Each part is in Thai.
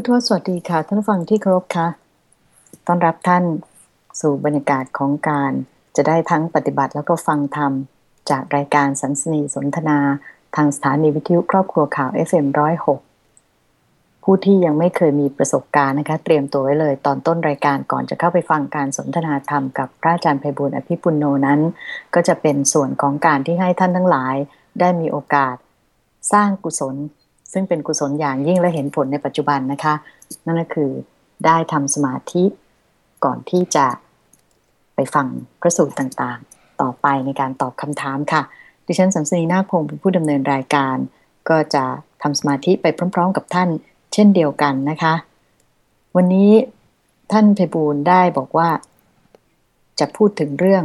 พุทธวสวัสดีค่ะ ท่านฟังที่เคารพค่ะต้อนรับท่านสู่บรรยากาศของการจะได้ทั้งปฏิบัติแล้วก็ฟังธรรม จากรายการสันสนีสนทนาทางสถานีวิทยุครอบครัวข่าว FM106 ผู้ที่ยังไม่เคยมีประสบการณ์นะคะ เตรียมตัวไว้เลยตอนต้นรายการก่อนจะเข้าไปฟังการสนทนาธรรมกับพระอาจารย์ไพบุญอภิปุโนนั้น ก็จะเป็นส่วนของการที่ให้ท่านทั้งหลาย ได้มีโอกาส สร้างกุศล ซึ่งเป็นกุศลอย่างยิ่งและเห็นผลในปัจจุบันนะคะ นั่นก็คือได้ทำสมาธิก่อนที่จะไปฟังพระสูตรต่างๆ ต่อไปในการตอบคำถามค่ะ ดิฉันสัมสนีนาคพงศ์เป็นผู้ดำเนินรายการ ก็จะทำสมาธิไปพร้อม ๆ กับท่าน เช่นเดียวกันนะคะ วันนี้ท่านเพบูลได้บอกว่า จะพูดถึงเรื่อง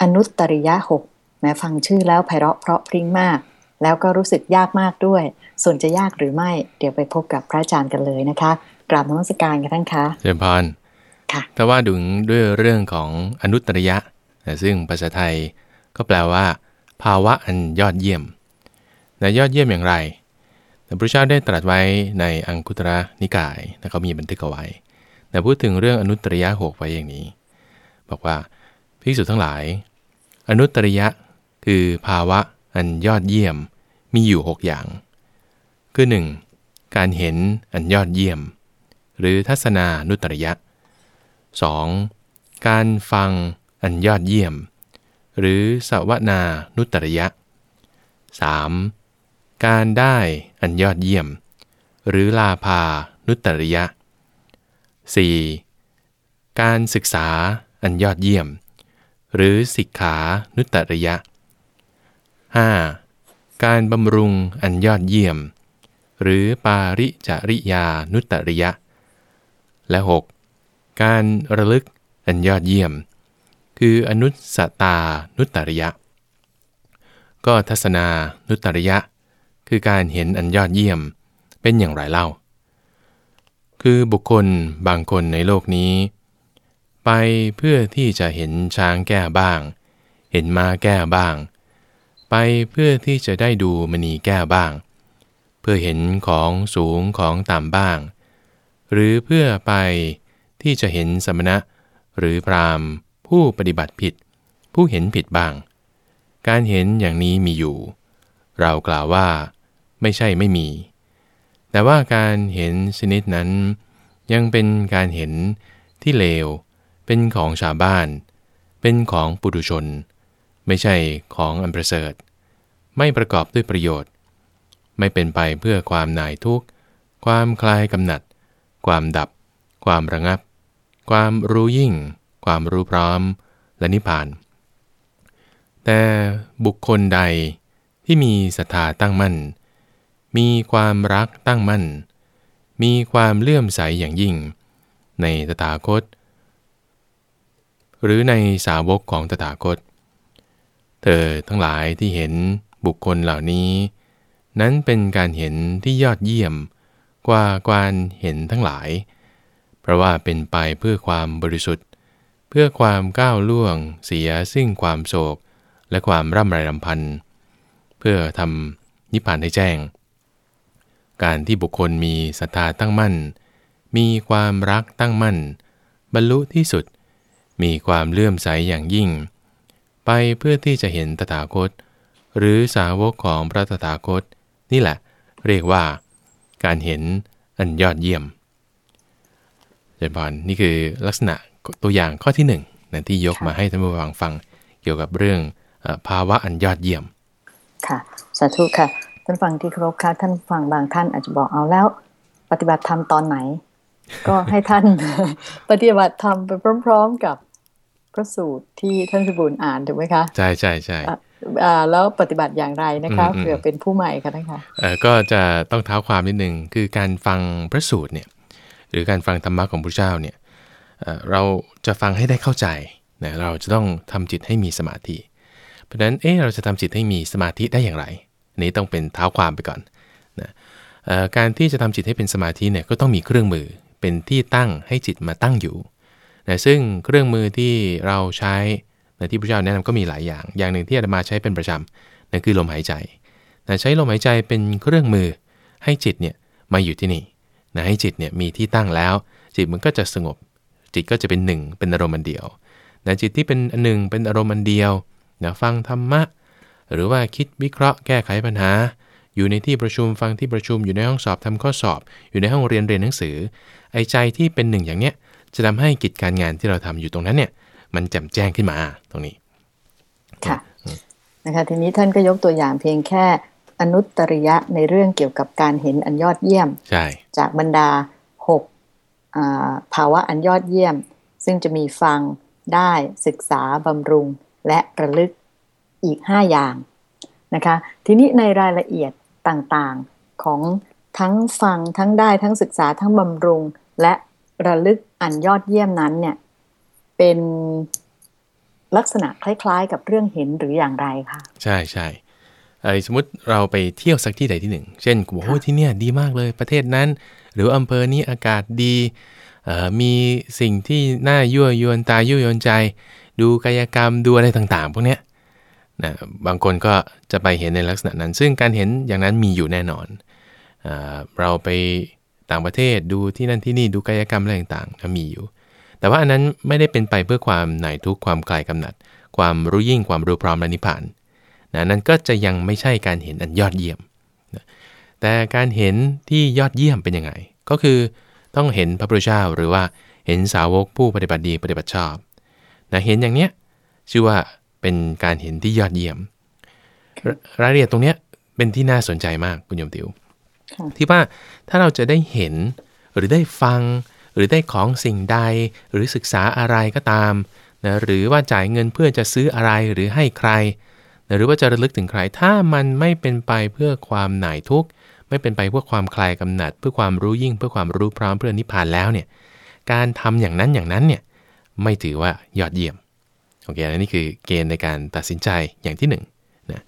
อนุตตริยะหกแม้ฟังชื่อแล้วไพเราะเพราะพริ้งมาก แล้วก็รู้สึกยากมากด้วย ส่วนจะยากหรือไม่ เดี๋ยวไปพบกับพระอาจารย์กันเลยนะคะกราบนมัสการกันท่านคะเจริญพรค่ะถ้าว่าถึงด้วยเรื่องของอนุตตรยะนะซึ่งภาษาไทยก็แปลว่า ภาวะอันยอดเยี่ยมนะยอดเยี่ยมอย่างไรแต่พระเจ้าได้ตรัสไว้ในอังคุตระนิกายนะเขามีบันทึกเอาไว้แต่พูดถึงเรื่องอนุตตรยะหกไว้อย่างนี้ บอกว่าภิกษุทั้งหลาย อนุตตรยะคือภาวะอันยอดเยี่ยม มีอยู่ 6 อย่าง คือ 1. การเห็นอันยอดเยี่ยม หรือทัศนานุตตรยะ 2. การฟังอันยอดเยี่ยม หรือสวนานุตตรยะ 3. การได้อันยอดเยี่ยม หรือลาภานุตตรยะ 4. การศึกษาอันยอดเยี่ยม หรือสิกขานุตตรยะ 5. การบำรุงอันยอดเยี่ยม หรือปาริจาริยานุตตริยะ และ 6. การระลึกอันยอดเยี่ยม คืออนุสตานุตตริยะ ก็ทัศนานุตตริยะ คือการเห็นอันยอดเยี่ยม เป็นอย่างไรเล่า คือบุคคลบางคนในโลกนี้ ไปเพื่อที่จะเห็นช้างแก้บ้าง เห็นม้าแก้บ้าง ไปเพื่อที่จะได้ดูมณีแก้บ้าง เพื่อเห็นของสูงของต่ำบ้าง หรือเพื่อไปที่จะเห็นสมณะ หรือพรามผู้ปฏิบัติผิด ผู้เห็นผิดบ้าง การเห็นอย่างนี้มีอยู่ เรากล่าวว่า ไม่ใช่ไม่มี แต่ว่าการเห็นชนิดนั้น ยังเป็นการเห็นที่เลว เป็นของชาวบ้าน เป็นของปุถุชน ไม่ใช่ของอันประเสริฐ ไม่ประกอบด้วยประโยชน์ ไม่เป็นไปเพื่อความหน่ายทุกข์ ความคลายกำหนัด ความดับ ความระงับ ความรู้ยิ่ง ความรู้พร้อม และนิพพาน แต่บุคคลใดที่มีศรัทธาตั้งมั่น มีความรักตั้งมั่น มีความเลื่อมใสอย่างยิ่ง ในตถาคต หรือในสาวกของตถาคต เธอทั้งหลายที่เห็น บุคคลเหล่านี้ นั้นเป็นการเห็นที่ยอดเยี่ยม กว่าการเห็นทั้งหลาย เพราะว่าเป็นไปเพื่อความบริสุทธิ์ เพื่อความก้าวล่วง เสียซึ่งความโศก และความร่ำไรรำพัน เพื่อทำนิพพานให้แจ้ง การที่บุคคลมีศรัทธาตั้งมั่น มีความรักตั้งมั่น บรรลุที่สุด มีความเลื่อมใสอย่างยิ่งไปเพื่อที่จะเห็นตถาคต หรือสาวกของพระตถาคต นี่แหละ เรียกว่า การเห็นอันยอดเยี่ยมเจริญพรนี่คือลักษณะตัวอย่างข้อที่หนึ่งนะที่ยกมาให้ท่านผู้ฟังฟังเกี่ยวกับเรื่องเออภาวะอันยอดเยี่ยม ค่ะ สาธุค่ะ ท่านฟังที่เคารพค่ะ ท่านฟังบางท่านอาจจะบอกเอาแล้ว ปฏิบัติธรรมตอนไหน ก็ให้ท่าน ปฏิบัติธรรมไปพร้อม ๆกับพระสูตรที่ท่านพิบูลอ่านถูกไหมคะ ใช่ใช่ใช่อะอ่า แล้วปฏิบัติอย่างไรนะคะอืมอืมเผื่อเป็นผู้ใหม่ค่ะท่านคะเอ่อก็จะต้องเท้าความนิดนึงคือการฟังพระสูตรเนี่ยหรือการฟังธรรมะของพระเจ้าเนี่ยเอ่อเราจะฟังให้ได้เข้าใจนะเราจะต้องทำจิตให้มีสมาธิ เพราะฉะนั้นเอ๊ะเราจะทำจิตให้มีสมาธิได้อย่างไรอันนี้ต้องเป็นเท้าความไปก่อนนะเอ่อการที่จะทำจิตให้เป็นสมาธิเนี่ยก็ต้องมีเครื่องมือเป็นที่ตั้งให้จิตมาตั้งอยู่นะซึ่งเครื่องมือที่เราใช้ นะที่พระเจ้าแนะนำก็มีหลายอย่าง อย่างหนึ่งที่อาตมาใช้เป็นประจำนั่นคือลมหายใจนะใช้ลมหายใจเป็นเครื่องมือให้จิตเนี่ยมาอยู่ที่นี่นะให้จิตเนี่ยมีที่ตั้งแล้ว จิตมันก็จะสงบ จิตก็จะเป็นหนึ่งเป็นอารมณ์อันเดียวนะจิตที่เป็นอันหนึ่งเป็นอารมณ์อันเดียวนะฟังธรรมะ หรือว่าคิดวิเคราะห์แก้ไขปัญหา อยู่ในที่ประชุมฟังที่ประชุมอยู่ในห้องสอบทำข้อสอบ อยู่ในห้องเรียนเรียนหนังสือ ไอ้ใจที่เป็นหนึ่งอย่างเนี้ยจะทำให้กิจการงานที่เราทำอยู่ตรงนั้นเนี่ย มันแจ่มแจ้งขึ้นมาตรงนี้ ค่ะนะคะทีนี้ท่านก็ยกตัวอย่างเพียงแค่อนุตริยะในเรื่องเกี่ยวกับการเห็นอันยอดเยี่ยมใช่จากบรรดาหกภาวะอันยอดเยี่ยม ซึ่งจะมีฟังได้ศึกษาบำรุงและระลึกอีก 5 อย่างนะคะทีนี้ในรายละเอียดต่างๆของทั้งฟังทั้งได้ทั้งศึกษาทั้งบำรุง และระลึกอันยอดเยี่ยมนั้นเนี่ย เป็นลักษณะคล้าย ๆ กับเรื่องเห็นหรืออย่างไรคะใช่ใช่ไอ้สมมติเราไปเที่ยวสักที่ใดที่หนึ่ง เช่นกูบอกโอ้ที่เนี่ยดีมากเลยประเทศนั้น หรืออำเภอนี้อากาศดีมีสิ่งที่น่ายั่วยวนตายั่วยวนใจ ดูกายกรรมดูอะไรต่างๆ พวกเนี้ยนะบางคนก็จะไปเห็นในลักษณะนั้น ซึ่งการเห็นอย่างนั้นมีอยู่แน่นอนเอเราไปต่างประเทศดูที่นั่นที่นี่ดูกายกรรมอะไรต่างๆมีอยู่ แต่ว่าอันนั้นไม่ได้เป็นไปเพื่อความหน่ายทุกความคลายกำหนัด ความรู้ยิ่งความรู้พร้อมและนิพพานนะนั่นก็จะยังไม่ใช่การเห็นอันยอดเยี่ยมนะแต่การเห็นที่ยอดเยี่ยมเป็นยังไง ก็คือต้องเห็นพระพุทธเจ้าหรือว่าเห็นสาวกผู้ปฏิบัติดีปฏิบัติชอบนะเห็นอย่างเนี้ยชื่อว่าเป็นการเห็นที่ยอดเยี่ยม รายละเอียดตรงเนี้ยเป็นที่น่าสนใจมากคุณโยมติว ที่ว่าถ้าเราจะได้เห็นหรือได้ฟัง หรือได้ของสิ่งใด หรือศึกษาอะไรก็ตามนะหรือว่าจ่ายเงินเพื่อจะซื้ออะไรหรือให้ใครนะหรือว่าจะระลึกถึงใคร ถ้ามันไม่เป็นไปเพื่อความหน่ายทุกข์ ไม่เป็นไปเพื่อความคลายกำหนัด เพื่อความรู้ยิ่ง เพื่อความรู้พร้อมเพื่อนิพพานแล้วเนี่ย การทำอย่างนั้นอย่างนั้นเนี่ยไม่ถือว่ายอดเยี่ยม โอเคอันนี้คือเกณฑ์ในการตัดสินใจอย่างที่1นนะ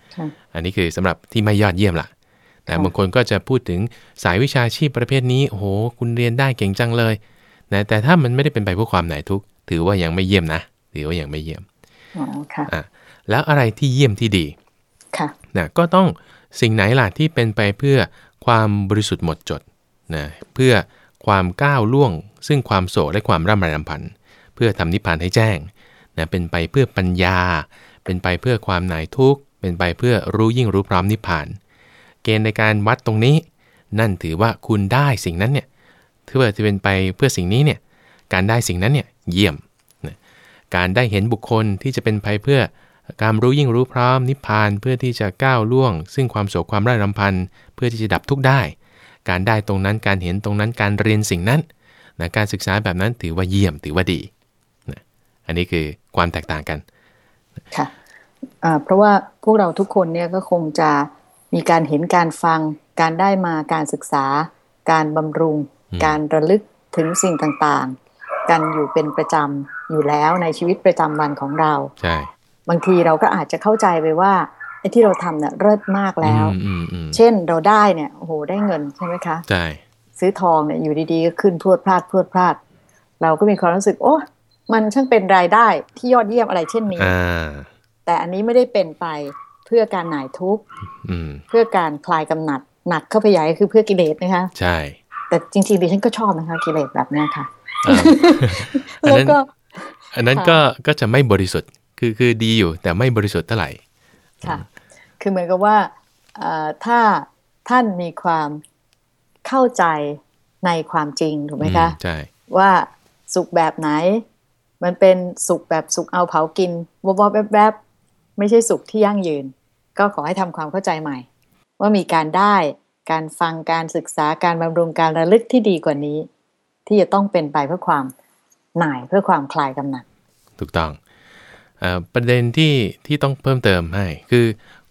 อันนี้คือสำหรับที่ไม่ยอดเยี่ยมละแต่บางคนก็จะพูดถึงสายวิชาชีพประเภทนี้ โอ้โห คุณเรียนได้เก่งจังเลย นะแต่ถ้ามันไม่ได้เป็นไปเพื่อความไหนทุกถือว่ายังไม่เยี่ยมนะถือว่ายังไม่เยี่ยมอ๋อค่ะอะแล้วอะไรที่เยี่ยมที่ดีค่ะนะก็ต้องสิ่งไหนล่ะที่เป็นไปเพื่อความบริสุทธิ์หมดจดนะเพื่อความก้าวล่วง ซึ่งความโศกและความร่ำไรรำพันเพื่อทำนิพพานให้แจ้งนะเป็นไปเพื่อปัญญา เป็นไปเพื่อความหน่ายทุกข์ เป็นไปเพื่อรู้ยิ่งรู้พร้อมนิพพาน เกณฑ์ในการวัดตรงนี้ นั่นถือว่าคุณได้สิ่งนั้นเนี่ย ถือว่าจะเป็นไปเพื่อสิ่งนี้เนี่ยการได้สิ่งนั้นเนี่ยเยี่ยมนะการได้เห็นบุคคลที่จะเป็นไปเพื่อการรู้ยิ่งรู้พร้อมนิพพานเพื่อที่จะก้าวล่วง ซึ่งความโศกความร่ายรำพันเพื่อที่จะดับทุกข์ได้ การได้ตรงนั้นการเห็นตรงนั้นการเรียนสิ่งนั้นนะการศึกษาแบบนั้นถือว่าเยี่ยมถือว่าดีนะอันนี้คือความแตกต่างกันค่ะเพราะว่าพวกเราทุกคนเนี่ยก็คงจะมีการเห็นการฟัง การได้มาการศึกษา การบำรุง การระลึกถึงสิ่งต่างๆ กันอยู่เป็นประจำอยู่แล้วในชีวิตประจำวันของเราใช่บางทีเราก็อาจจะเข้าใจไปว่าไอ้ที่เราทำเนี่ยเลิศมากแล้ว เช่นเราได้เนี่ยโอ้โหได้เงินใช่ไหมคะใช่ซื้อทองเนี่ยอยู่ดีๆก็ขึ้นพรวดพลาดพรวดพลาด เราก็มีความรู้สึก โอ้มันช่างเป็นรายได้ที่ยอดเยี่ยมอะไรเช่นนี้แต่อันนี้ไม่ได้เป็นไปเพื่อการหน่ายทุกข์เพื่อการคลายกำหนัดหนักเข้าไปใหญ่คือเพื่อกิเลสนะคะ ใช่ แต่จริงๆดิฉันก็ชอบนะคะกิเลสแบบนี้ค่ะแล้วก็อันนั้นก็ก็จะไม่บริสุทธิ์คือคือดีอยู่ แต่ไม่บริสุทธิ์เท่าไหร่ค่ะคือเหมือนกับว่าถ้าท่านมีความเข้าใจในความจริงถูกไหมคะใช่ว่าสุขแบบไหน มันเป็นสุขแบบสุขเอาเผากินวบวบแวบๆไม่ใช่สุขที่ยั่งยืน ก็ขอให้ทำความเข้าใจใหม่ ว่ามีการได้ การฟังการศึกษาการบำรุงการระลึกที่ดีกว่านี้ ที่จะต้องเป็นไปเพื่อความหน่ายเพื่อความคลายกำหนัด ถูกต้องประเด็นที่ที่ต้องเพิ่มเติมให้คือ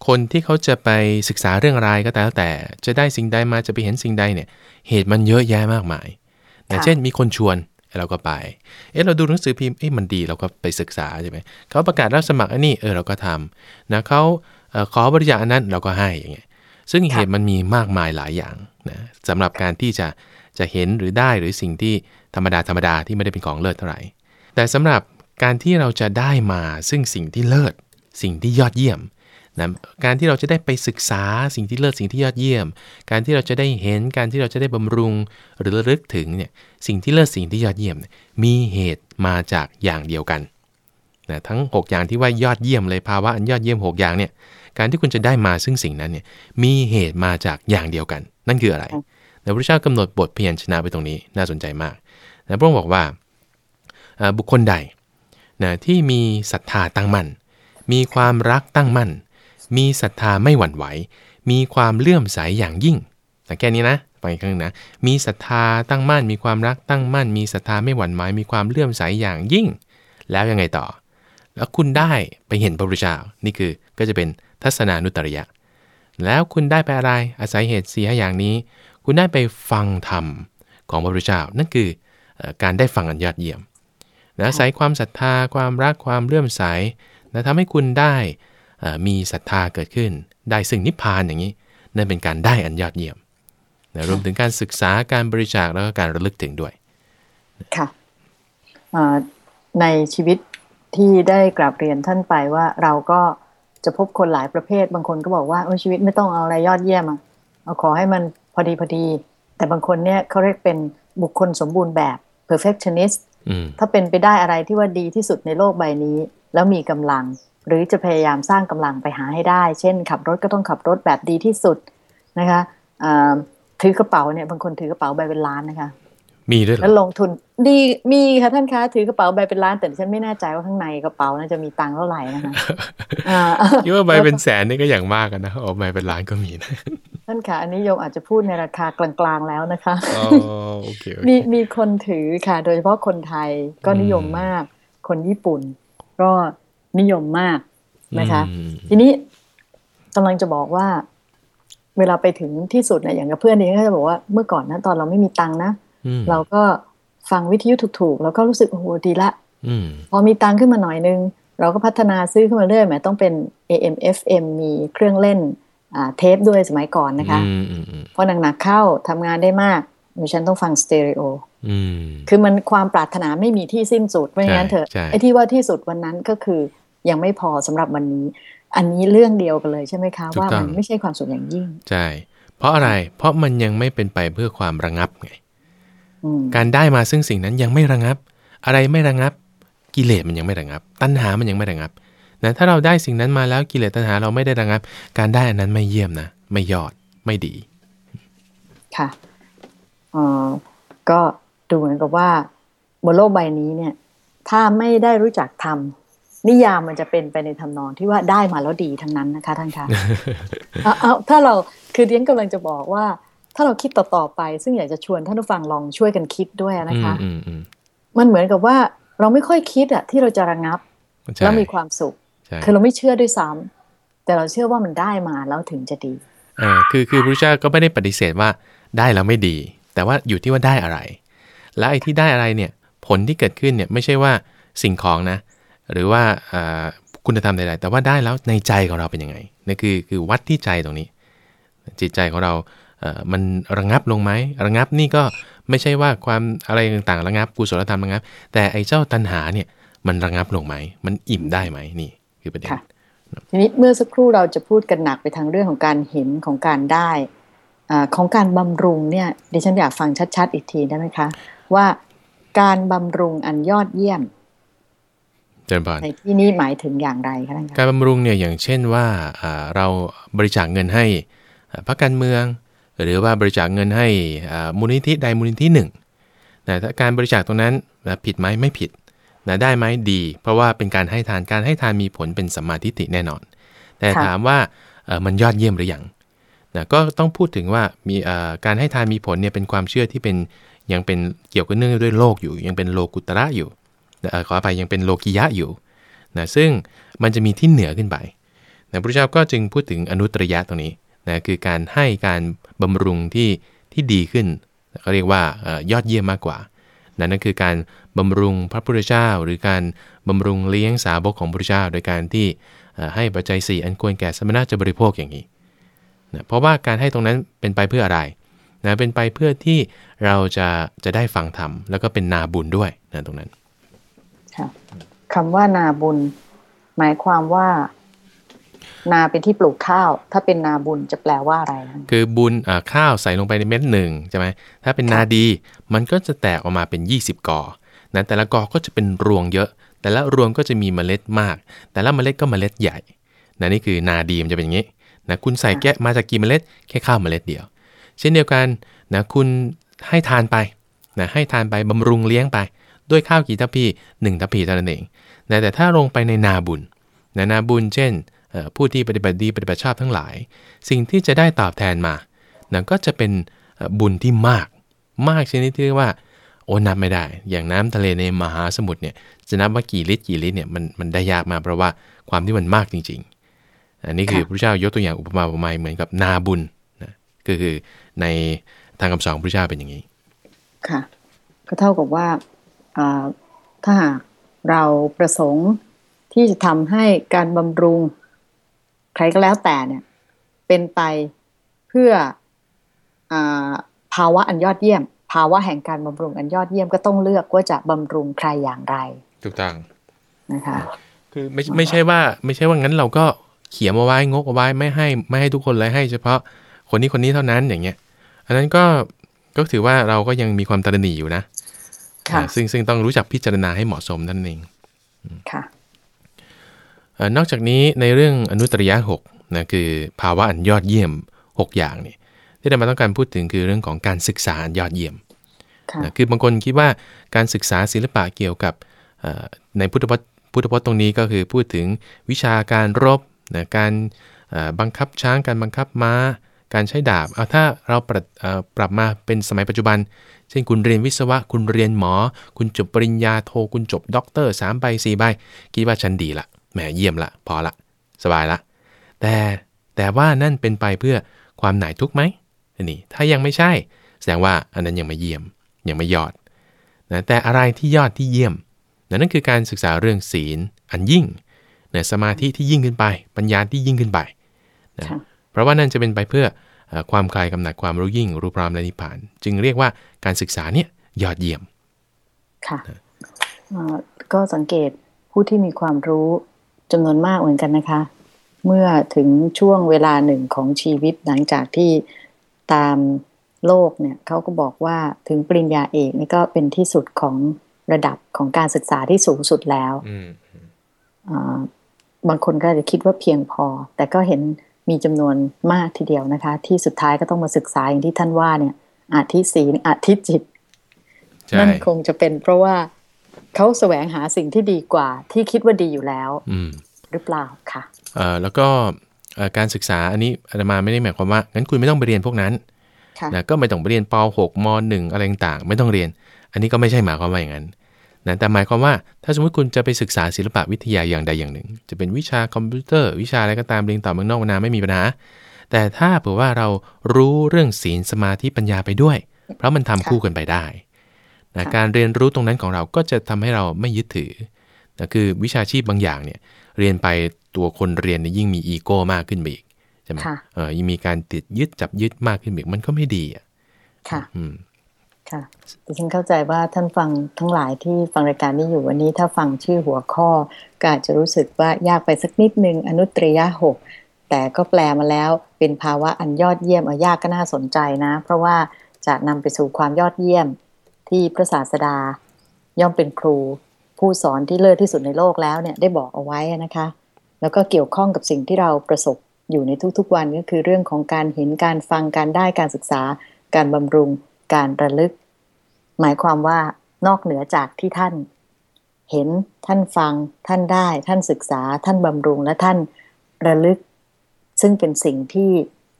คนที่เขาจะไปศึกษาเรื่องอะไรก็แต่แต่ จะได้สิ่งใดมาจะไปเห็นสิ่งใดเนี่ย เหตุมันเยอะแยะมากมายนะเช่นมีคนชวนเราก็ไป เอ๊ะเราดูหนังสือพิมพ์ เอ๊ะมันดีเราก็ไปศึกษาใช่ไหมเขาประกาศรับสมัครอันนี้ เออเราก็ทำนะเขาขอบริจาคอันนั้นเราก็ให้อย่างเงี้ย ซึ่งเหตุมันมีมากมายหลายอย่างนะสำหรับการที่จะจะเห็นหรือได้หรือสิ่งที่ธรรมดาธรรมดาที่ไม่ได้เป็นของเลิศเท่าไหร่ แต่สำหรับการที่เราจะได้มาซึ่งสิ่งที่เลิศ สิ่งที่ยอดเยี่ยมนะการที่เราจะได้ไปศึกษาสิ่งที่เลิศสิ่งที่ยอดเยี่ยม การที่เราจะได้เห็นการที่เราจะได้บำรุงหรือระลึกถึงเนี่ยสิ่งที่เลิศสิ่งที่ยอดเยี่ยมเนี่ยมีเหตุมาจากอย่างเดียวกันนะทั้ง 6 อย่างที่ว่ายอดเยี่ยมเลยภาวะอันยอดเยี่ยม 6 อย่างเนี่ย การที่คุณจะได้มาซึ่งสิ่งนั้นเนี่ยมีเหตุมาจากอย่างเดียวกัน นั่นคืออะไรพระพุทธเจ้ากำหนดบทเพียรชนะไปตรงนี้น่าสนใจมากนะพระองค์บอกว่าบุคคลใดนะที่มีศรัทธาตั้งมั่น มีความรักตั้งมั่น มีศรัทธาไม่หวั่นไหว มีความเลื่อมใสอย่างยิ่งแต่แค่นี้นะฟังอีกครั้งนะ มีศรัทธาตั้งมั่น มีความรักตั้งมั่น มีศรัทธาไม่หวั่นไหว มีความเลื่อมใสอย่างยิ่ง แล้วยังไงต่อ แล้วคุณได้ไปเห็นพระพุทธเจ้า นี่คือก็จะเป็น ทัศนานุตริยะ แล้วคุณได้ไปอะไรอาศัยเหตุสีอย่างนี้ คุณได้ไปฟังธรรมของพระพุทธเจ้านั่นคือการได้ฟังอันยอดเยี่ยมนะอาศัยความศรัทธาความรักความเลื่อมใสนะทำให้คุณได้มีศรัทธาเกิดขึ้น ได้ซึ่งนิพพานอย่างนี้ นั่นเป็นการได้อันยอดเยี่ยมนะรวมถึงการศึกษาการบริจาคแล้วก็การระลึกถึงด้วย ค่ะในชีวิตที่ได้กราบเรียนท่านไปว่าเราก็ จะพบคนหลายประเภท บางคนก็บอกว่าชีวิตไม่ต้องเอาอะไรยอดเยี่ยมอะเอาขอให้มันพอดีพอดี แต่บางคนเนี่ยเขาเรียกเป็นบุคคลสมบูรณ์แบบ perfectionist ถ้าเป็นไปได้อะไรที่ว่าดีที่สุดในโลกใบนี้ แล้วมีกำลัง หรือจะพยายามสร้างกำลังไปหาให้ได้ เช่น ขับรถก็ต้องขับรถแบบดีที่สุดนะคะถือกระเป๋าเนี่ยบางคนถือกระเป๋าใบเป็นล้านนะคะ มีด้วยแล้วลงทุน ดีมีค่ะท่านคะถือกระเป๋าใบเป็นล้านแต่ฉันไม่แน่ใจว่าข้างในกระเป๋าน่าจะมีตังค์เท่าไหร่นะคะคิดว่าใบเป็นแสนนี่ก็อย่างมากนะโอ้ใบเป็นล้านก็มีนะท่านคะอันนี้โยมอาจจะพูดในราคากลางๆแล้วนะคะอ๋อโอเคมีมีคนถือค่ะ โดยเฉพาะคนไทยก็นิยมมาก คนญี่ปุ่น ก็นิยมมากนะคะ ทีนี้กำลังจะบอกว่า เวลาไปถึงที่สุดเนี่ยอย่างกับเพื่อนนี่ก็จะบอกว่าเมื่อก่อนนะตอนเราไม่มีตังค์นะ เราก็ฟังวิทยุถูกๆ แล้วก็รู้สึกโอ้โหดีละพอมีตังค์ขึ้นมาหน่อยนึง เราก็พัฒนาซื้อขึ้นมาเรื่อยแหมต้องเป็น AM FM มีเครื่องเล่นเทปด้วยสมัยก่อนนะคะพอหนักๆเข้าทำงานได้มากดิฉันต้องฟังสเตอริโอคือมันความปรารถนาไม่มีที่สิ้นสุดเพราะงั้นเถอะไอ้ที่ว่าที่สุดวันนั้นก็คือยังไม่พอสำหรับวันนี้ อันนี้เรื่องเดียวกันเลยใช่ไหมคะว่ามันไม่ใช่ความสุขอย่างยิ่ง ใช่ เพราะอะไรเพราะมันยังไม่เป็นไปเพื่อความระงับไง การได้มาซึ่งสิ่งนั้นยังไม่ระงับ อะไรไม่ระงับ กิเลสมันยังไม่ระงับ ตัณหามันยังไม่ระงับนะถ้าเราได้สิ่งนั้นมาแล้วกิเลสตัณหาเราไม่ได้ระงับ การได้อันนั้นไม่เยี่ยมนะ ไม่ยอดไม่ดี ค่ะอ๋อก็ดูเหมือนกับว่าบนโลกใบนี้เนี่ย ถ้าไม่ได้รู้จักทำนิยามมันจะเป็นไปในทำนองที่ว่าได้มาแล้วดีทั้งนั้นนะคะท่านคะเอาถ้าเราคือเรียนกำลังจะบอกว่า ถ้าเราคิดต่อๆไป ซึ่งอยากจะชวนท่านผู้ฟังลองช่วยกันคิดด้วยนะคะมันเหมือนกับว่าเราไม่ค่อยคิดอะที่เราจะระงับ แล้วมีความสุขคือเราไม่เชื่อด้วยซ้ำแต่เราเชื่อว่ามันได้มาแล้วถึงจะดีอ่าคือคือพระเจ้าก็ไม่ได้ปฏิเสธว่าได้แล้วไม่ดี แต่ว่าอยู่ที่ว่าได้อะไร และไอ้ที่ได้อะไรเนี่ยผลที่เกิดขึ้นเนี่ยไม่ใช่ว่าสิ่งของนะ หรือว่าคุณธรรมใดๆแต่ว่าได้แล้วในใจของเราเป็นยังไงนี่คือคือวัดที่ใจตรงนี้ จิตใจของเรา มันระงับลงไหมระงับนี่ก็ไม่ใช่ว่าความอะไรต่างๆระงับกุศลธรรมระงับ แต่ไอ้เจ้าตัณหาเนี่ยมันระงับลงไหมมันอิ่มได้ไหมนี่คือประเด็นทีนี้เมื่อสักครู่เราจะพูดกันหนักไปทางเรื่องของการเห็นของการได้อของการบำรุงเนี่ยดิฉันอยากฟังชัด ๆ อีกทีได้ไหมคะ ว่าการบำรุงอันยอดเยี่ยมในที่นี้หมายถึงอย่างไรคะการบำรุงเนี่ยอย่างเช่นว่าเราบริจาคเงินให้พรรคการเมือง หรือว่าบริจาคเงินให้มูลนิธิใดมูลนิธิหนึ่งนะถ้าการบริจาคตรงนั้นนะผิดไหมไม่ผิดนะได้ไหมดี เพราะว่าเป็นการให้ทานการให้ทานมีผลเป็นสัมมาทิฏฐิแน่นอน แต่ถามว่ามันยอดเยี่ยมหรือยังนะก็ต้องพูดถึงว่ามีการให้ทานมีผลเนี่ยเป็นความเชื่อที่เป็นยังเป็นเกี่ยวกับเนื่องด้วยโลกอยู่ ยังเป็นโลกุตระอยู่ขออภัยยังเป็นโลกิยะอยู่นะซึ่งมันจะมีที่เหนือขึ้นไปนะพระเจ้าก็จึงพูดถึงอนุตริยะตรงนี้ นะคือการให้การบำรุงที่ที่ดีขึ้นเขาเรียกว่ายอดเยี่ยมมากกว่า นั่นคือการบำรุงพระพุทธเจ้า หรือการบำรุงเลี้ยงสาวกของพระพุทธเจ้า โดยการที่ให้ปัจจัย4อันควรแก่สมณะจะบริโภคอย่างนี้นะเพราะว่าการให้ตรงนั้นเป็นไปเพื่ออะไรนะเป็นไปเพื่อที่เราจะจะได้ฟังธรรมแล้วก็เป็นนาบุญด้วยนะตรงนั้นคำว่านาบุญ หมายความว่า นาเป็นที่ปลูกข้าว ถ้าเป็นนาบุญจะแปลว่าอะไรคะคือบุญอ่าข้าวใส่ลงไปในเม็ดหนึ่งใช่ไหมถ้าเป็นนาดีมันก็จะแตกออกมาเป็น 20กอนะแต่ละกอก็จะเป็นรวงเยอะ แต่ละรวงก็จะมีเมล็ดมาก แต่ละเมล็ดก็เมล็ดใหญ่นะนี่คือนาดีมันจะเป็นอย่างนี้นะคุณใส่แก้มาจากกี่เมล็ดแค่ข้าวเมล็ดเดียว เช่นเดียวกันนะคุณให้ทานไปนะให้ทานไปบำรุงเลี้ยงไป ด้วยข้าวกี่ทัพพีหนึ่งทัพพีเท่านั้นเองนะแต่ถ้าลงไปในนาบุญนะนาบุญเช่นเอ่อ ผู้ที่ปฏิบัติดีปฏิบัติชอบทั้งหลาย สิ่งที่จะได้ตอบแทนมานะก็จะเป็นเอ่อบุญที่มากมากชนิดที่เรียกว่าโอ้นับไม่ได้ อย่างน้ำทะเลในมหาสมุทรเนี่ยจะนับว่ากี่ลิตรกี่ลิตรเนี่ยมันมันได้ยากมากเพราะว่าความที่มันมากจริง ๆ อันนี้คือพระเจ้ายกตัวอย่างอุปมาอุปไมยเหมือนกับนาบุญนะก็คือในทางคำสอนของพระเจ้าเป็นอย่างนี้ ค่ะ ก็เท่ากับว่าอ่าถ้าหากเราประสงค์ที่จะทำให้การบำรุง ใครก็แล้วแต่เนี่ย เป็นไปเพื่ออาภาวะอันยอดเยี่ยม ภาวะแห่งการบำรุงอันยอดเยี่ยมก็ต้องเลือกว่าจะบำรุงใครอย่างไร ถูกต้องนะคะ คือไม่ไม่ใช่ว่า ไม่ใช่ว่างั้นเราก็เขียนเอาไว้งกเอาไว้ไม่ให้ไม่ให้ทุกคนเลยให้เฉพาะคนนี้คนนี้เท่านั้นอย่างเงี้ย อันนั้นก็ก็ถือว่าเราก็ยังมีความตระหนี่อยู่นะ ค่ะอ่าซึ่งซึ่งต้องรู้จักพิจารณาให้เหมาะสมนั่นเอง ค่ะเอ่อ นอกจากนี้ในเรื่องอนุตริยะ6นะคือภาวะอันยอดเยี่ยม 6 อย่างเนี่ยที่เรามาต้องการพูดถึงคือเรื่องของการศึกษาอันยอดเยี่ยมค่ะนะคือบางคนคิดว่าการศึกษาศิลปะเกี่ยวกับเอ่อในพุทธพจน์พุทธพจน์ตรงนี้ก็คือพูดถึงวิชาการรบนะการเอ่อบังคับช้างการบังคับม้า การใช้ดาบเอาถ้าเราปรับเอ่อปรับมาเป็นสมัยปัจจุบัน เช่นคุณเรียนวิศวะ คุณเรียนหมอ คุณจบปริญญาโทคุณจบด็อกเตอร์สามใบสี่ใบคิดว่าฉันดีละ แหมเยี่ยมละ พอละ สบายละ แต่แต่ว่านั่นเป็นไปเพื่อความหน่ายทุกข์ไหมอันนี้ถ้ายังไม่ใช่ แสดงว่าอันนั้นยังไม่เยี่ยมยังไม่ยอดนะแต่อะไรที่ยอดที่เยี่ยมนะนั่นคือการศึกษาเรื่องศีลอันยิ่งนะสมาธิที่ยิ่งขึ้นไป ปัญญาที่ยิ่งขึ้นไปนะค่ะเพราะว่านั่นจะเป็นไปเพื่อเอ่อความคลายกำหนัดความรู้ยิ่ง รู้พร้อมและนิพพาน จึงเรียกว่าการศึกษาเนี่ยยอดเยี่ยมค่ะเอ่อก็สังเกตผู้ที่มีความรู้ จำนวนมากเหมือนกันนะคะ เมื่อถึงช่วงเวลาหนึ่งของชีวิตหลังจากที่ตามโลกเนี่ยเขาก็บอกว่าถึงปริญญาเอกนี่ก็เป็นที่สุดของระดับของการศึกษาที่สูงสุดแล้วอืมอ่าบางคนก็อาจจะคิดว่าเพียงพอ แต่ก็เห็นมีจำนวนมากทีเดียวนะคะ ที่สุดท้ายก็ต้องมาศึกษาอย่างที่ท่านว่าเนี่ยอาทิศีลอาทิจิตใช่นั่นคงจะเป็นเพราะว่า เขาแสวงหาสิ่งที่ดีกว่าที่คิดว่าดีอยู่แล้วอืมหรือเปล่าค่ะเอ่อแล้วก็เอ่อการศึกษาอันนี้อาตมาไม่ได้หมายความว่างั้นคุณไม่ต้องไปเรียนพวกนั้นค่ะนะก็ไม่ต้องไปเรียนป .6 ม .1 อะไรต่างๆไม่ต้องเรียน อันนี้ก็ไม่ใช่หมายความว่าอย่างนั้นนะแต่หมายความว่าถ้าสมมติคุณจะไปศึกษาศิลปะวิทยาอย่างใดอย่างหนึ่ง จะเป็นวิชาคอมพิวเตอร์ วิชาอะไรก็ตามเรียนต่อเมืองนอกเมืองนาไม่มีปัญหา แต่ถ้าเผื่อว่าเรารู้เรื่องศีลสมาธิปัญญาไปด้วย เพราะมันทำคู่กันไปได้ นะค่ะการเรียนรู้ตรงนั้นของเราก็จะทำให้เราไม่ยึดถือนะคือวิชาชีพบางอย่างเนี่ยเรียนไปตัวคนเรียนเนี่ยยิ่งมีอีโก้มากขึ้นไปอีกใช่ไหมค่ะเออยิ่งมีการติดยึดจับยึดมากขึ้นไปอีกมันก็ไม่ดีอะค่ะอืมค่ะดิฉันเข้าใจว่าท่านฟังทั้งหลายที่ฟังรายการนี้อยู่วันนี้ถ้าฟังชื่อหัวข้อก็อาจจะรู้สึกว่ายากไปสักนิดนึงอนุตริยะหกแต่ก็แปลมาแล้วเป็นภาวะอันยอดเยี่ยมเอายากก็น่าสนใจนะ เพราะว่าจะนำไปสู่ความยอดเยี่ยม ที่พระศาสดา ย่อมเป็นครู ผู้สอนที่เลิศที่สุดในโลกแล้วเนี่ยได้บอกเอาไว้นะคะ แล้วก็เกี่ยวข้องกับสิ่งที่เราประสบอยู่ในทุกๆวันก็คือเรื่องของการเห็นการฟังการได้การศึกษา การบำรุง การระลึก หมายความว่านอกเหนือจากที่ท่าน เห็นท่านฟัง ท่านได้ ท่านศึกษา ท่านบำรุงและท่านระลึก ซึ่งเป็นสิ่งที่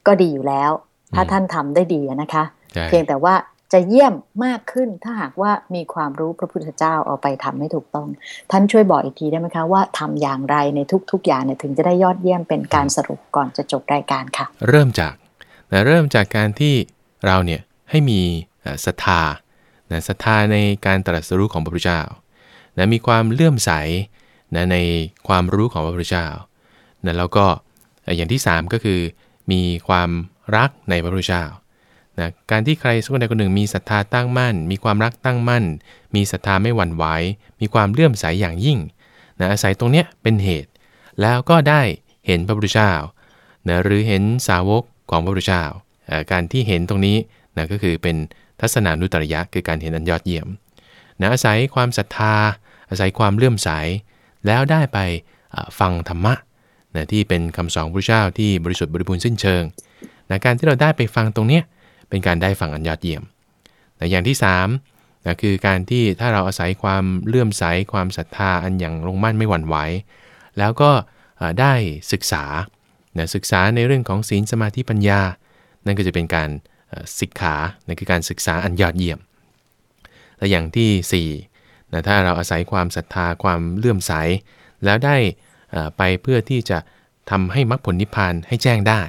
ก็ดีอยู่แล้ว ถ้าอืมท่านทำได้ดีอะนะคะใช่เพียงแต่ว่า จะเยี่ยมมากขึ้นถ้าหากว่ามีความรู้พระพุทธเจ้าเอาไปทำให้ถูกต้อง ท่านช่วยบอกอีกทีได้ไหมคะว่าทำอย่างไรในทุกๆอย่างเนี่ยถึงจะได้ยอดเยี่ยมเป็นการสรุปก่อนจะจบรายการค่ะ เริ่มจากนะเริ่มจากการที่เราเนี่ยให้มีศรัทธานะศรัทธาในการตรัสรู้ของพระพุทธเจ้านะมีความเลื่อมใสนะในความรู้ของพระพุทธเจ้านะแล้วก็เอ่ออย่างที่ 3 ก็คือ มีความรักในพระพุทธเจ้า นะการที่ใครสักคนใดคนหนึ่งมีศรัทธาตั้งมั่น มีความรักตั้งมั่น มีศรัทธาไม่หวั่นไหว มีความเลื่อมใสอย่างยิ่งนะอาศัยตรงเนี้ยเป็นเหตุ แล้วก็ได้เห็นพระพุทธเจ้านะหรือเห็นสาวกของพระพุทธเจ้า การที่เห็นตรงนี้นะก็คือเป็นทัศนานุตริยะคือการเห็นอันยอดเยี่ยมนะอาศัยความศรัทธา อาศัยความเลื่อมใส แล้วได้ไปฟังธรรมะนะที่เป็นคำสอนพระเจ้าที่บริสุทธิ์บริบูรณ์สิ้นเชิงนะการที่เราได้ไปฟังตรงเนี้ย เป็นการได้ฟังอันยอดเยี่ยมนะอย่างที่3นะคือการที่ถ้าเราอาศัยความเลื่อมใสความศรัทธาอันอย่างลงมั่นไม่หวั่นไหวแล้วก็ได้ศึกษานะศึกษาในเรื่องของศีลสมาธิปัญญา นั่นก็จะเป็นการศึกษานั่นคือการศึกษาอันยอดเยี่ยม และอย่างที่4นะถ้าเราอาศัยความศรัทธาความเลื่อมใส แล้วได้ไปเพื่อที่จะทำให้มรรคผลนิพพานให้แจ้งได้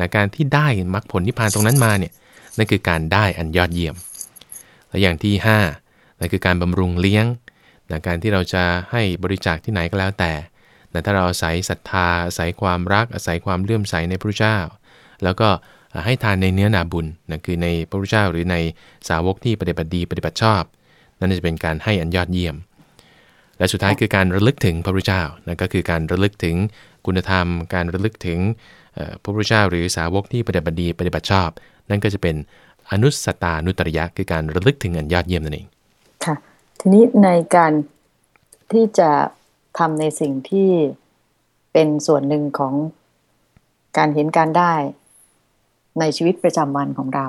นะการที่ได้มรรคผลนิพพานตรงนั้นมาเนี่ย นั่นคือการได้อันยอดเยี่ยม และอย่างที่5นั่นคือการบำรุงเลี้ยงนะการที่เราจะให้บริจาคที่ไหนก็แล้วแต่นะถ้าเราอาศัยศรัทธาอาศัยความรักอาศัยความเลื่อมใสในพระเจ้า แล้วก็ให้ทานในเนื้อนาบุญนะคือในพระพุทธเจ้าหรือในสาวกที่ปฏิบัติดีปฏิบัติชอบ นั่นจะเป็นการให้อันยอดเยี่ยม และสุดท้ายคือการระลึกถึงพระพุทธเจ้านั่นก็คือการระลึกถึงคุณธรรม การระลึกถึงพระพุทธเจ้าหรือสาวกที่ปฏิบัติดีปฏิบัติชอบ นั่นก็จะเป็นอนุสตานุตริยะคือการระลึกถึงอันยอดเยี่ยมนั่นเองค่ะทีนี้ในการที่จะทำในสิ่งที่เป็นส่วนหนึ่งของการเห็นการได้ในชีวิตประจำวันของเรา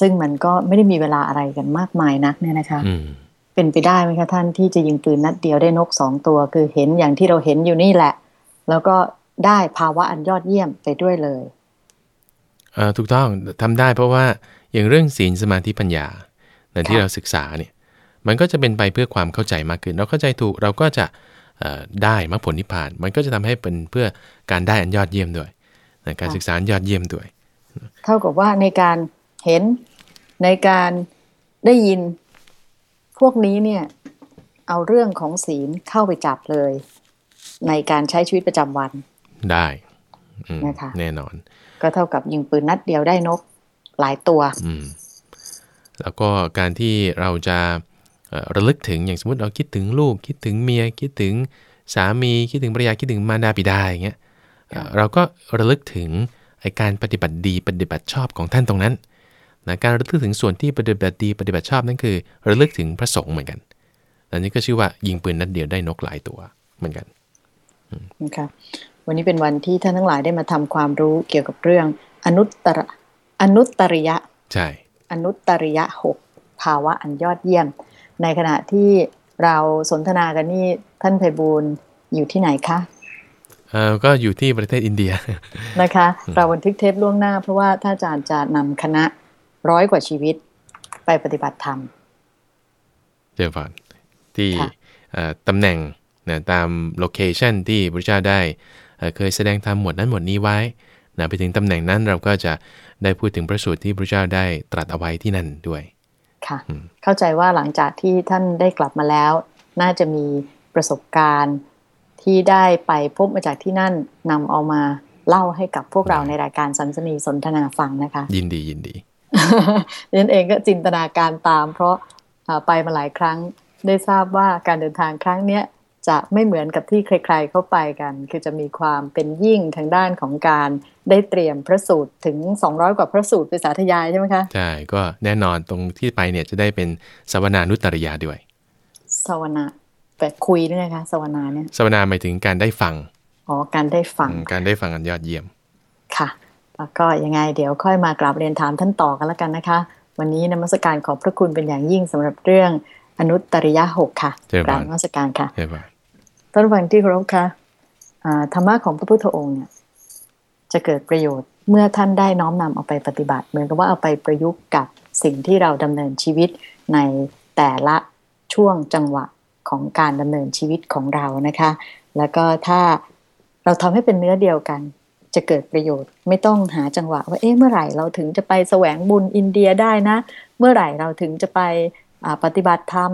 ซึ่งมันก็ไม่ได้มีเวลาอะไรกันมากมายนักเนี่ยนะคะเป็นไปได้ไหมคะท่านที่จะยิงปืนนัดเดียวได้นกสองตัว คือเห็นอย่างที่เราเห็นอยู่นี่แหละ แล้วก็ได้ภาวะอันยอดเยี่ยมไปด้วยเลย ถูกต้องทำได้เพราะว่าอย่างเรื่องศีลสมาธิปัญญาในที่เราศึกษาเนี่ยมันก็จะเป็นไปเพื่อความเข้าใจมากขึ้น เราเข้าใจถูกเราก็จะได้มรรคผลนิพพาน มันก็จะทำให้เป็นเพื่อการได้อันยอดเยี่ยมด้วยการศึกษายอดเยี่ยมด้วย เท่ากับว่าในการเห็นในการได้ยินพวกนี้เนี่ยเอาเรื่องของศีลเข้าไปจับเลย ในการใช้ชีวิตประจำวันได้นะคะแน่นอน ก็เท่ากับยิงปืนนัดเดียวได้นกหลายตัวอืมแล้วก็การที่เราจะระลึกถึงอย่างสมมติเราคิดถึงลูกคิดถึงเมียคิดถึงสามีคิดถึงภรรยาคิดถึงมารดาบิดาอย่างเงี้ยเราก็ระลึกถึงไอการปฏิบัติดีปฏิบัติชอบของท่านตรงนั้นนะการระลึกถึงส่วนที่ปฏิบัติดีปฏิบัติชอบนั่นคือ ระลึกถึงพระสงฆ์เหมือนกันอันนี้ก็ชื่อว่ายิงปืนนัดเดียวได้นกหลายตัวเหมือนกันนะคะ วันนี้เป็นวันที่ท่านทั้งหลายได้มาทำความรู้เกี่ยวกับเรื่อง อนุตตรอนุตตริยะ ใช่ อนุตตริยะหกภาวะอันยอดเยี่ยม ในขณะที่เราสนทนากันนี่ท่านไพบูลอยู่ที่ไหนคะเออก็อยู่ที่ประเทศอินเดียนะคะ เราบันทึกเทปล่วงหน้า เพราะว่าท่านอาจารย์จะนำคณะร้อยกว่าชีวิตไปปฏิบัติธรรมเดี๋ยวก่อนที่ตำแหน่งนะตามโลเคชันที่พระเจ้าได้ เคยแสดงธรรมหมวดนั้นหมวดนี้ไว้นะไปถึงตำแหน่งนั้นเราก็จะได้พูดถึงพระสูตรที่พระเจ้าได้ตรัสเอาไว้ที่นั่นด้วย ค่ะ เข้าใจว่าหลังจากที่ท่านได้กลับมาแล้ว น่าจะมีประสบการณ์ที่ได้ไปพบมาจากที่นั่นนำเอามาเล่าให้กับพวกเราในรายการสันสนีสนทนาฟังนะคะ ยินดียินดีนั่นเองก็จินตนาการตาม เพราะไปมาหลายครั้งได้ทราบว่าการเดินทางครั้งเนี้ย จะไม่เหมือนกับที่ใครๆเข้าไปกัน คือจะมีความเป็นยิ่งทางด้านของการได้เตรียมพระสูตรถึง 200 กว่าพระสูตรไปสาธยายใช่ไหมคะ ใช่ ก็แน่นอนตรงที่ไปเนี่ยจะได้เป็นสวนานุตริยาด้วย สวนาแต่คุยด้วยนะคะสวนาเนี่ยสวนาหมายถึงการได้ฟัง อ๋อ การได้ฟัง การได้ฟังอันยอดเยี่ยม ค่ะ แล้วก็ยังไงเดี๋ยวค่อยมากราบเรียนถามท่านต่อกันแล้วกันนะคะ วันนี้นมัสการขอบพระคุณเป็นอย่างยิ่งสำหรับเรื่องอนุตตริยะหกค่ะกราบนมัสการค่ะ ท่านฟังที่เคารพคะธรรมะของพระพุทธองค์เนี่ยจะเกิดประโยชน์เมื่อท่านได้น้อมนำเอาไปปฏิบัติ เหมือนกับว่าเอาไปประยุกต์กับสิ่งที่เราดำเนินชีวิตในแต่ละช่วงจังหวะของการดำเนินชีวิตของเรานะคะ แล้วก็ถ้าเราทำให้เป็นเนื้อเดียวกัน จะเกิดประโยชน์ ไม่ต้องหาจังหวะ ว่าเอ๊ะเมื่อไหร่เราถึงจะไปแสวงบุญอินเดียได้นะ เมื่อไหร่เราถึงจะไปปฏิบัติธรรม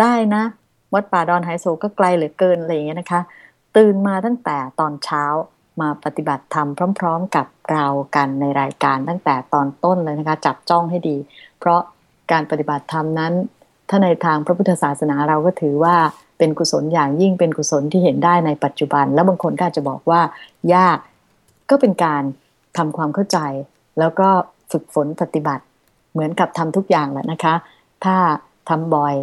ได้นะ วัดป่าดอนไฮโซก็ไกลเหลือเกินอะไรอย่างเงี้ยนะคะ ตื่นมาตั้งแต่ตอนเช้ามาปฏิบัติธรรมพร้อม ๆ กับเรากันในรายการตั้งแต่ตอนต้นเลยนะคะ จับจ้องให้ดี เพราะการปฏิบัติธรรมนั้น ถ้าในทางพระพุทธศาสนาเราก็ถือว่าเป็นกุศลอย่างยิ่งเป็นกุศลที่เห็นได้ในปัจจุบัน แล้วบางคนก็อาจจะบอกว่ายากก็เป็นการทำความเข้าใจ แล้วก็ฝึกฝนปฏิบัติเหมือนกับทำทุกอย่างแหละนะคะ ถ้าทำบ่อย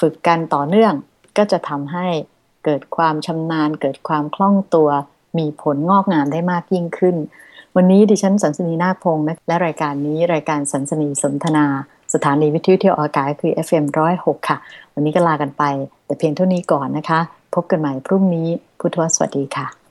ฝึกกันต่อเนื่องก็จะทำให้เกิดความชำนาญ เกิดความคล่องตัว มีผลงอกงามได้มากยิ่งขึ้น วันนี้ดิฉันสันสนีนาคพงศ์นะและรายการนี้รายการสันสนีสนทนา สถานีวิทยุที่ออกอากาศคือ FM106 ค่ะ วันนี้ก็ลากันไป แต่เพียงเท่านี้ก่อนนะคะ พบกันใหม่พรุ่งนี้ พุทธวสวัสดีค่ะ